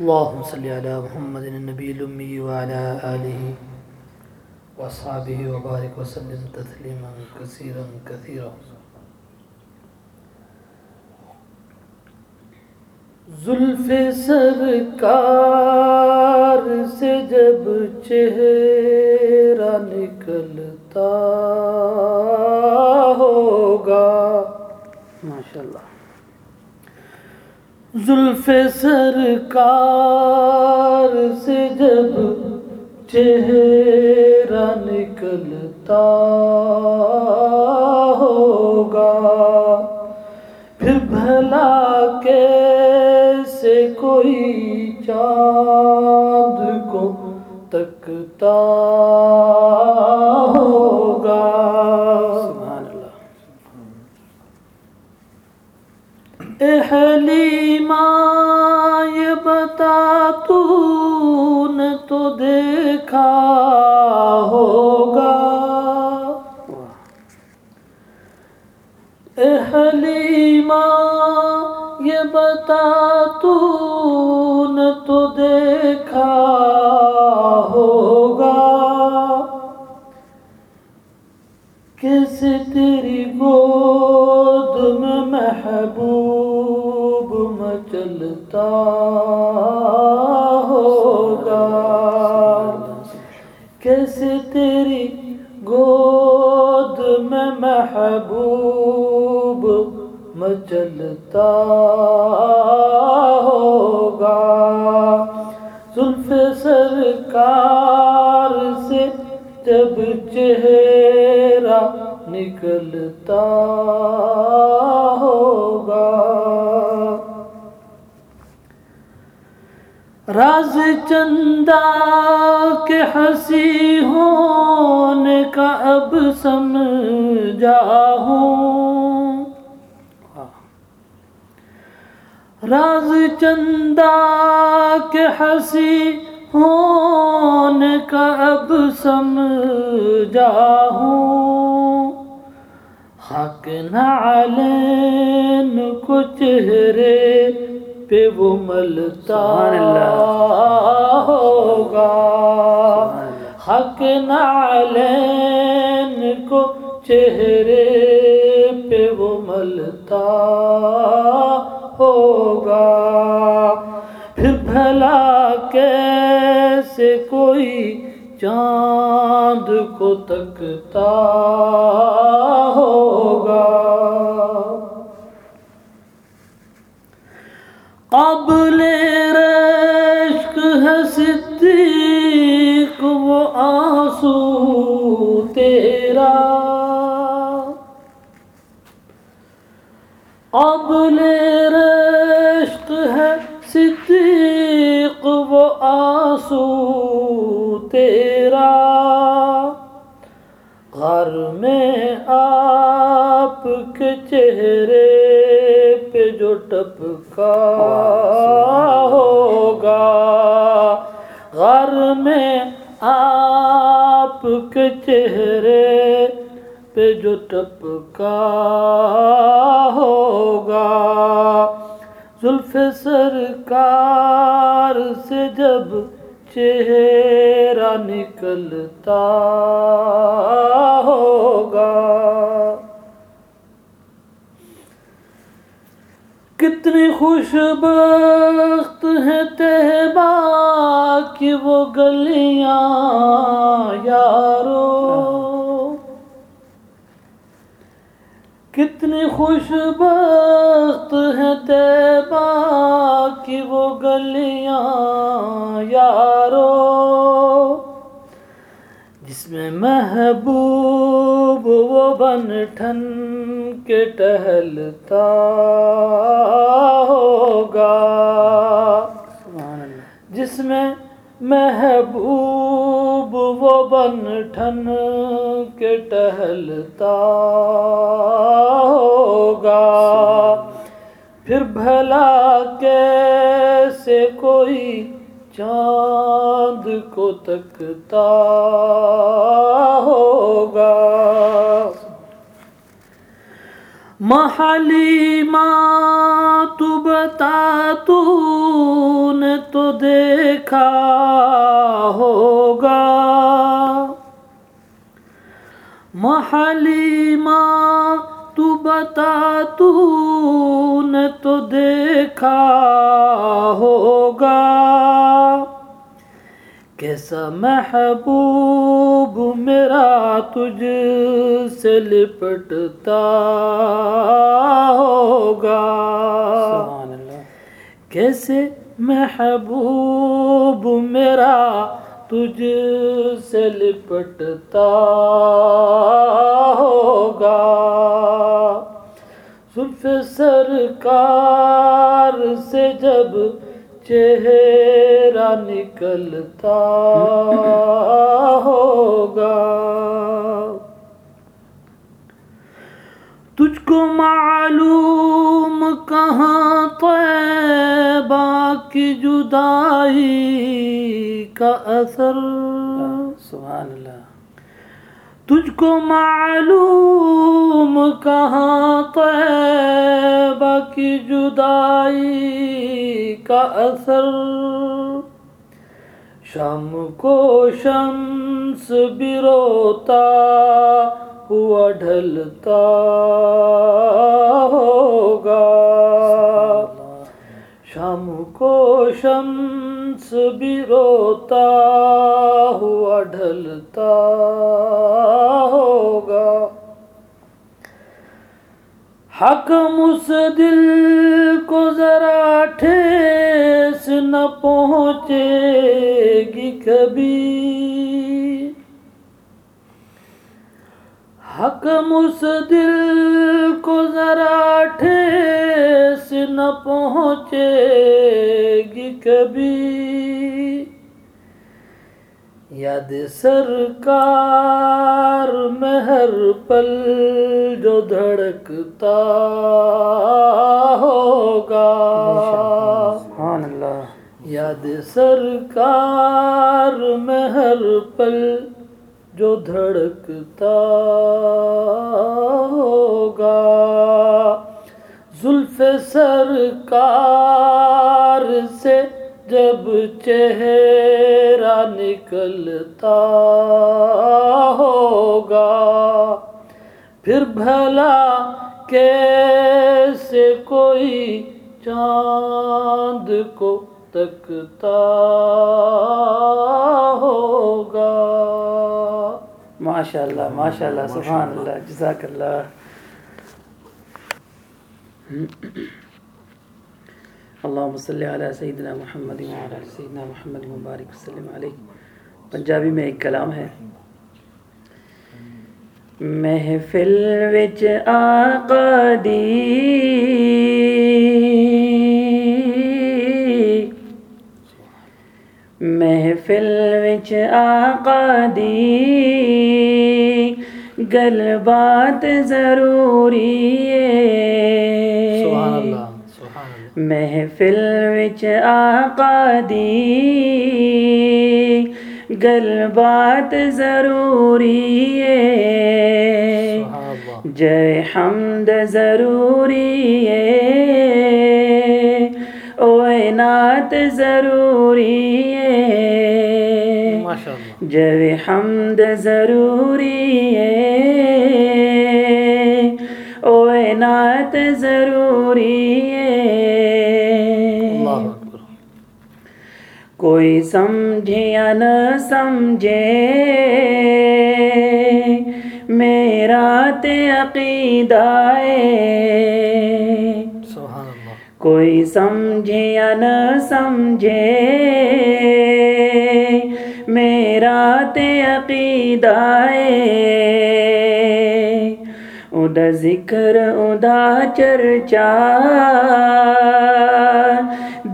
اللهم صل على محمد النبي الأمي وعلى آله وأصحابه وبارك وسلم تسليما كثيرا كثيرا. زلف سرکار سے جب چہرہ نکلتا ہوگا ماشاءاللہ۔ زلف سرکار سے جب چہرہ نکلتا ہوگا پھر بھلا کیسے کوئی چاند کو تکتا بتا تو نے تو دیکھا ہوگا۔ کیسے تیری گود میں محبوب مچلتا ہوگا؟ کیسے تیری گود میں محبوب مچلتا ہوگا۔ زلف سرکار سے جب چہرہ نکلتا ہوگا۔ راز چندہ کے ہنسی ہونے کا اب سمجھا ہوں۔ راز چندہ کے ہنسی ہونے کا اب سمجھا ہوں۔ حق نعلین کو چہرے پہ وہ ملتا ہوگا۔ حق نعلین کو چہرے پہ وہ ملتا چاند کو تکتا ہوگا۔ قبل گھر میں آپ کے چہرے پہ جو ٹپکا ہوگا۔ گھر میں آپ کے چہرے پہ جو ٹپکا ہوگا۔ زلف سرکار سے جب چہرہ نکلتا ہوگا۔ کتنی خوش بخت ہے تہبا کی وہ گلیاں یارو کتنی خوش بخت ہے تیبا کی وہ گلیاں یارو۔ جس میں محبوب وہ بن ٹھن کے ٹہلتا ہوگا۔ جس میں محبوب وہ بن ٹھن کے ٹہلتا ہوگا۔ پھر بھلا کیسے کوئی چاند کو تکتا ہوگا؟ محلی ماں تو بتا تو نے تو دیکھا ہوگا۔ محلی ماں تو بتا تو نے تو دیکھا ہوگا کیسا محبوب میرا تجھ سے لپٹتا ہوگا کیسے محبوب میرا تجھ سے لپٹتا ہوگا۔ زلف سرکار سے جب چہرہ نکلتا ہوگا۔ تجھ کو معلوم کہاں طیبہ کی جدائی کا اثر۔ سبحان اللہ۔ تجھ کو معلوم کہاں طیبہ کی جدائی کا اثر۔ شام کو شمس بھی روتا ہوا ڈھلتا ہوگا شام کو شمس بھی روتا ہوا ڈھلتا ہوگا حکم اس دل کو ذرا ٹھیس نہ پہنچے گی کبھی حکم اس دل نہ پہنچے گی کبھی۔ یاد سرکار میں ہر پل جو دھڑکتا ہوگا۔ سبحان اللہ یاد سرکار میں ہر پل جو دھڑکتا ہوگا۔ سرکار سے جب چہرہ نکلتا ہوگا پھر بھلا کیسے کوئی چاند کو تکتا ہوگا؟ ماشاء اللہ ماشاء اللہ سبحان اللہ جزاک اللہ۔ اللہم صلی علی سیدنا محمد وعلی آل سیدنا محمد مبارک وسلم علیہ۔ پنجابی میں ایک کلام ہے۔ محفل وچ آقا دی۔ محفل وچ آقا دی۔ گل بات ضروری ہے۔ سبحان اللہ۔ محفل وچ آقا دی گل بات ضروری ہے۔ جے حمد ضروری ہے۔ اوے نعت ضروری ہے۔ جے حمد ضروری ہے۔ اوے نعت ضروری کوئی سمجھے یا نہ سمجھے میرا تے عقیدہ ہے۔ کوئی سمجھے یا نہ سمجھے میرا تے عقیدہ ہے۔ ادا ذکر ادا چرچا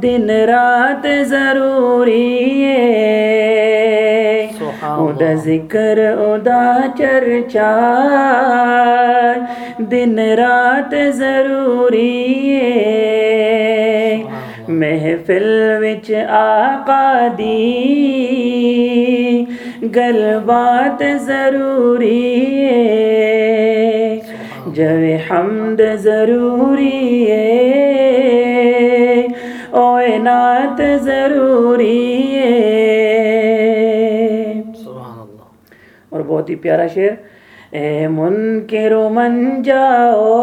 دن رات ضروری ہے۔ ادا ذکر ادا چرچا۔ دن رات ضروری ہے۔ محفل وچ آقا دی۔ گل بات ضروری ہے۔ جو حمد ضروری ہے۔ ضروری ہے۔ سبحان اللہ اور بہت ہی پیارا شعر۔ اے منکر من جاؤ۔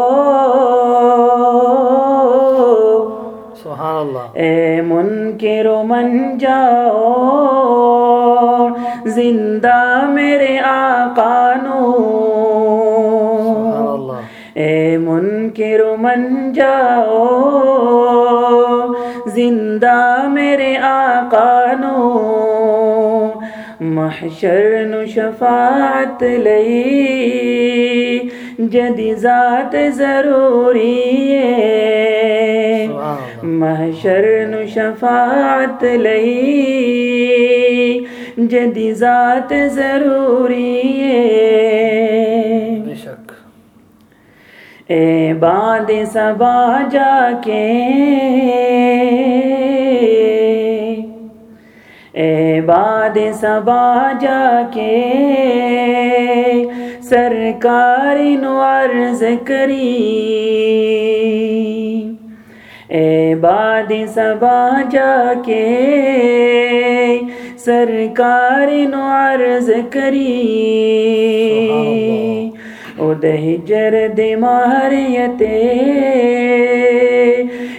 سبحان اللہ اے منکر من جاؤ۔ زندہ میرے آقا نو۔ سبحان اللہ اے منکر من جاؤ۔ زندہ میرے آقا نو۔ محشر نو شفاعت لئی۔ جدی ذات ضروری ہے۔ محشر نو شفاعت لئی۔ جدی ذات ضروری ہے۔ اے باند سبا جا کے اے باد سبا جا کے سرکار نو عرض کری اے باد سبا جا کے سرکار نو عرض کری او دہجر دے ماریتے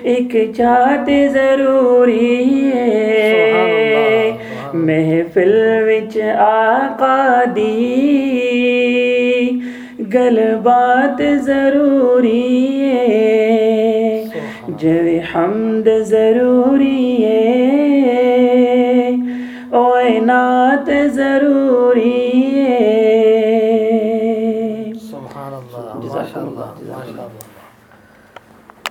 ایک چاہت ضروری ہے۔ محفل وچ آقا دی گل بات ضروری ہے۔ جو حمد ضروری ہے او نعت ضروری